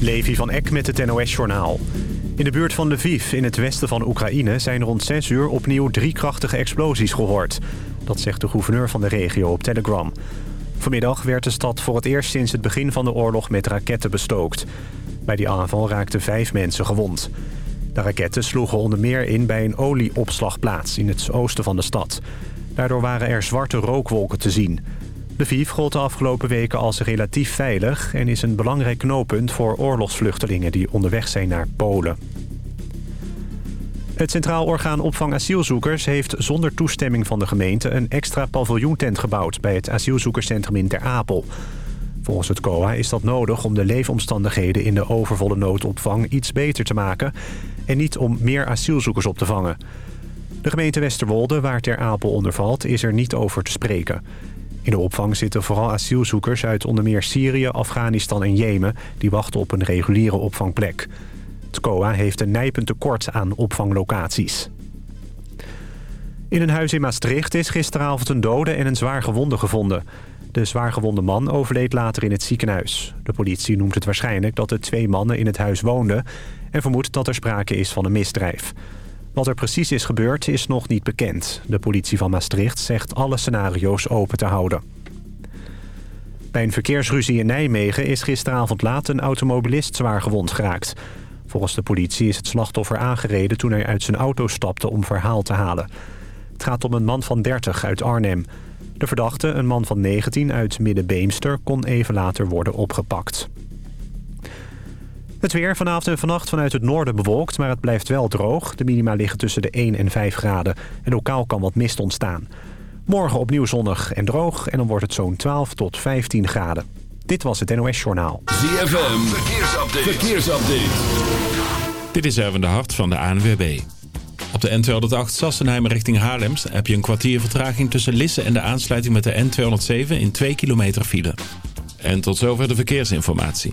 Levi van Eck met het NOS-journaal. In de buurt van Lviv in het westen van Oekraïne... zijn rond 6 uur opnieuw drie krachtige explosies gehoord. Dat zegt de gouverneur van de regio op Telegram. Vanmiddag werd de stad voor het eerst sinds het begin van de oorlog met raketten bestookt. Bij die aanval raakten vijf mensen gewond. De raketten sloegen onder meer in bij een olieopslagplaats in het oosten van de stad. Daardoor waren er zwarte rookwolken te zien... Lviv gold de afgelopen weken als relatief veilig... en is een belangrijk knooppunt voor oorlogsvluchtelingen die onderweg zijn naar Polen. Het Centraal Orgaan Opvang Asielzoekers heeft zonder toestemming van de gemeente... een extra paviljoentent gebouwd bij het asielzoekerscentrum in Ter Apel. Volgens het COA is dat nodig om de leefomstandigheden in de overvolle noodopvang iets beter te maken... en niet om meer asielzoekers op te vangen. De gemeente Westerwolde, waar Ter Apel onder valt, is er niet over te spreken... In de opvang zitten vooral asielzoekers uit onder meer Syrië, Afghanistan en Jemen... die wachten op een reguliere opvangplek. Het COA heeft een nijpend tekort aan opvanglocaties. In een huis in Maastricht is gisteravond een dode en een zwaar gewonde gevonden. De zwaargewonde man overleed later in het ziekenhuis. De politie noemt het waarschijnlijk dat er twee mannen in het huis woonden... en vermoedt dat er sprake is van een misdrijf. Wat er precies is gebeurd is nog niet bekend. De politie van Maastricht zegt alle scenario's open te houden. Bij een verkeersruzie in Nijmegen is gisteravond laat een automobilist zwaar gewond geraakt. Volgens de politie is het slachtoffer aangereden toen hij uit zijn auto stapte om verhaal te halen. Het gaat om een man van 30 uit Arnhem. De verdachte, een man van 19 uit Middenbeemster, kon even later worden opgepakt. Het weer vanavond en vannacht vanuit het noorden bewolkt, maar het blijft wel droog. De minima liggen tussen de 1 en 5 graden en lokaal kan wat mist ontstaan. Morgen opnieuw zonnig en droog en dan wordt het zo'n 12 tot 15 graden. Dit was het NOS Journaal. ZFM, verkeersupdate. verkeersupdate. Dit is Erwin de Hart van de ANWB. Op de N208 Sassenheim richting Haarlems heb je een kwartier vertraging tussen Lisse en de aansluiting met de N207 in 2 kilometer file. En tot zover de verkeersinformatie.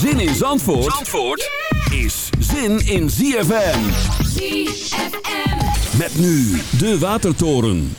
Zin in Zandvoort, Zandvoort is zin in ZFM. ZFM. Met nu de Watertoren.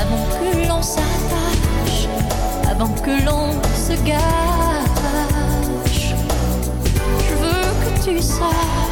avant que l'on s'attache, avant que l'on se gâche. Je veux que tu saches.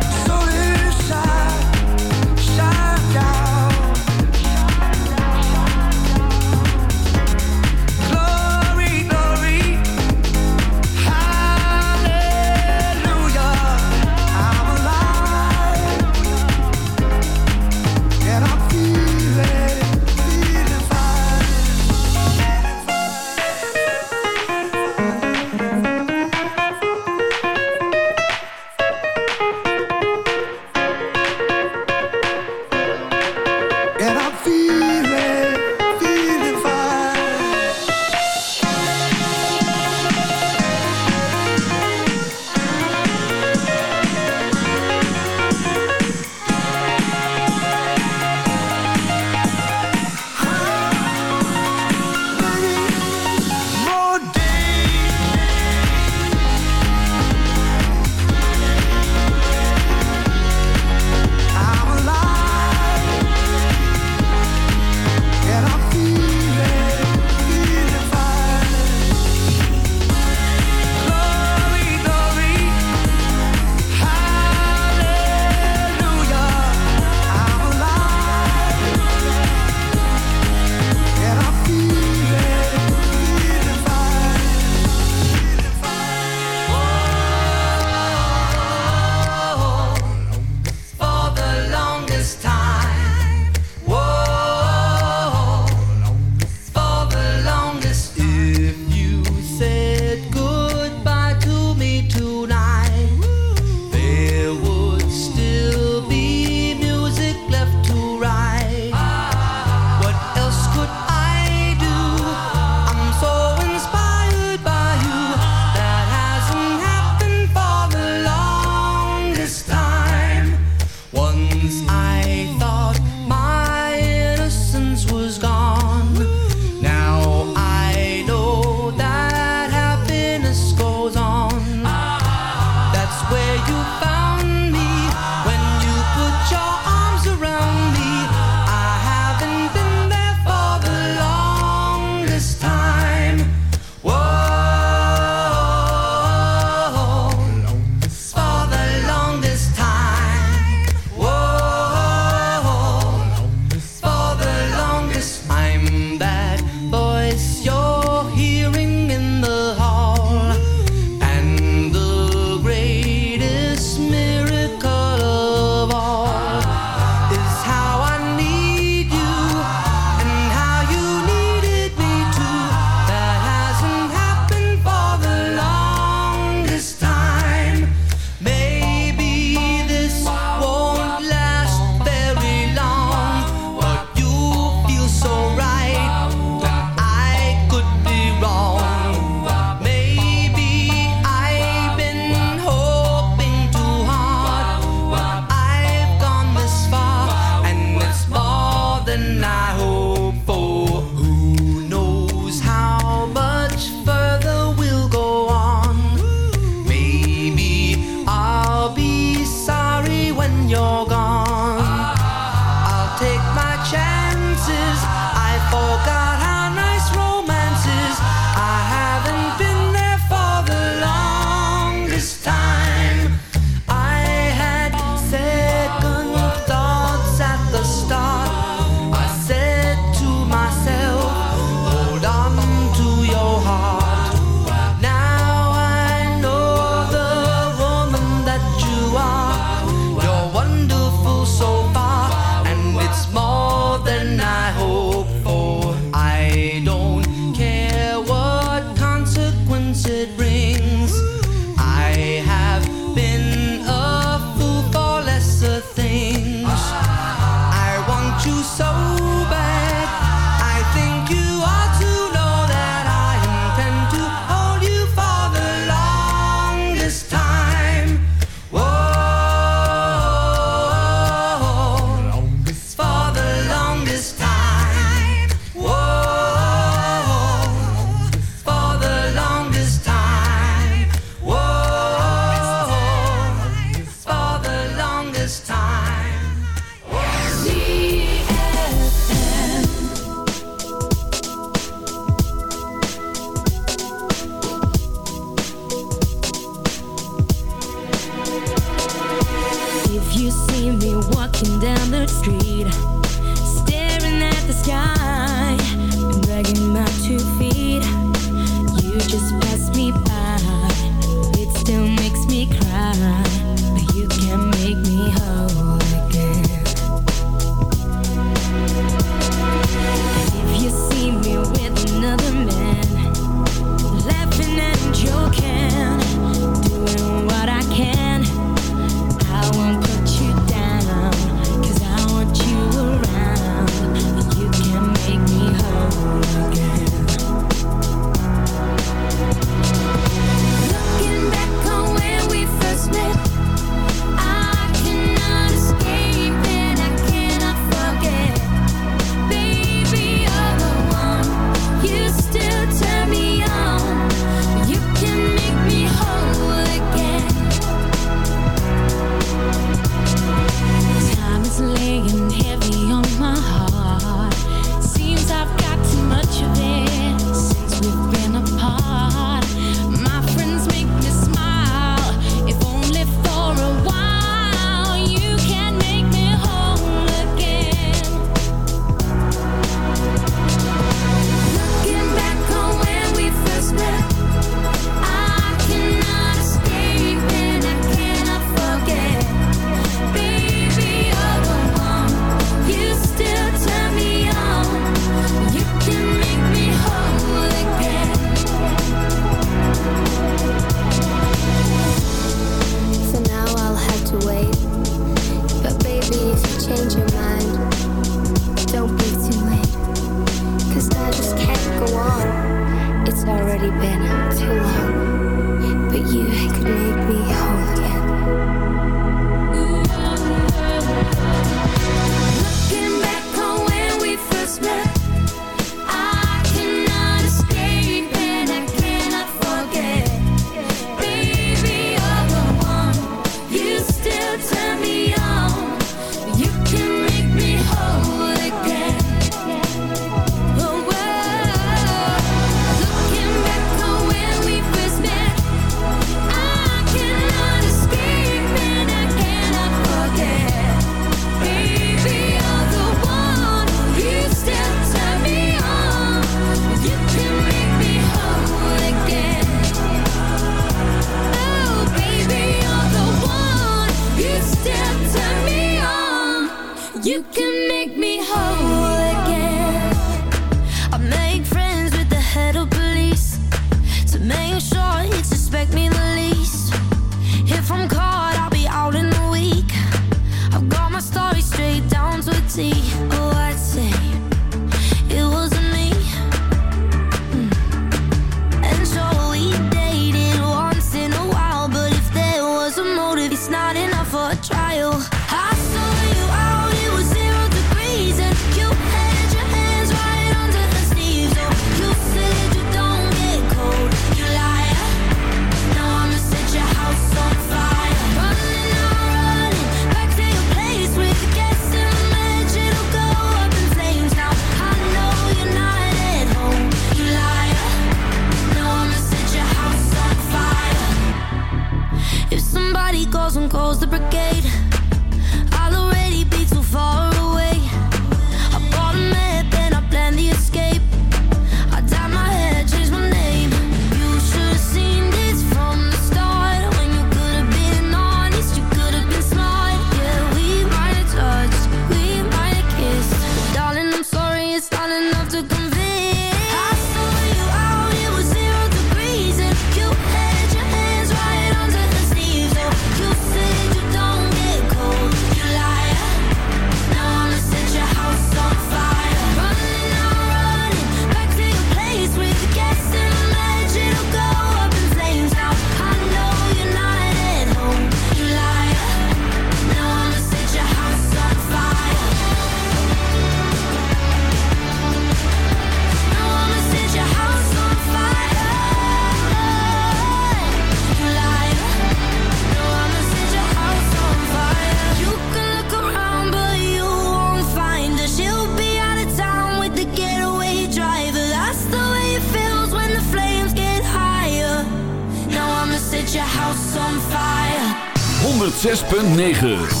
106.9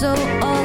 so old.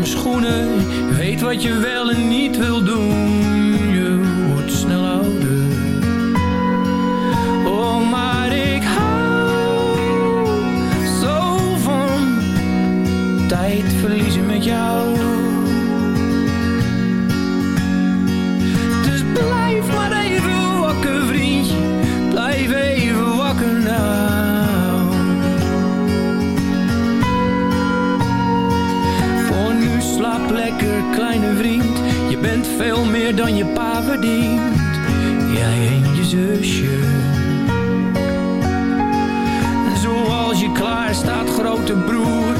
mijn schoenen. Weet wat je wel en niet wil doen. vriend. Je bent veel meer dan je pa verdient. Jij en je zusje. Zoals je klaar staat, grote broer